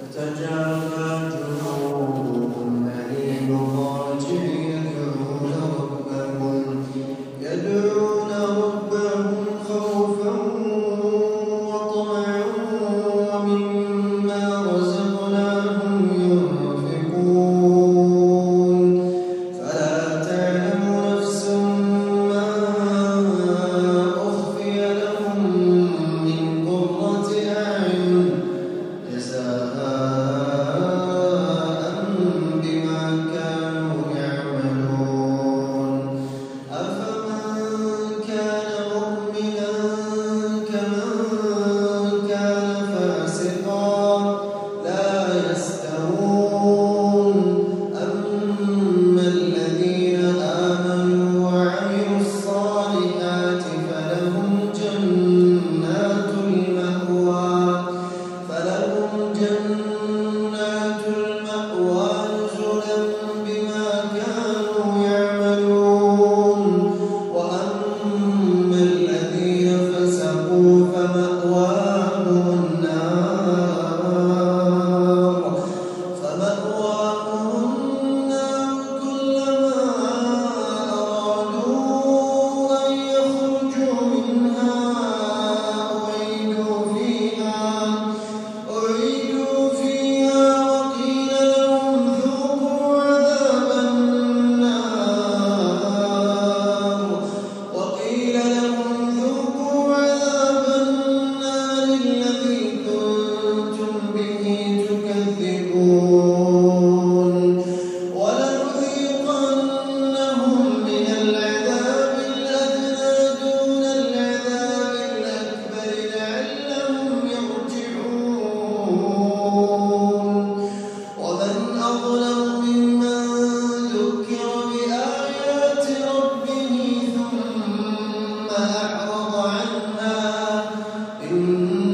قل يوم others Mm-hmm.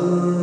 마음.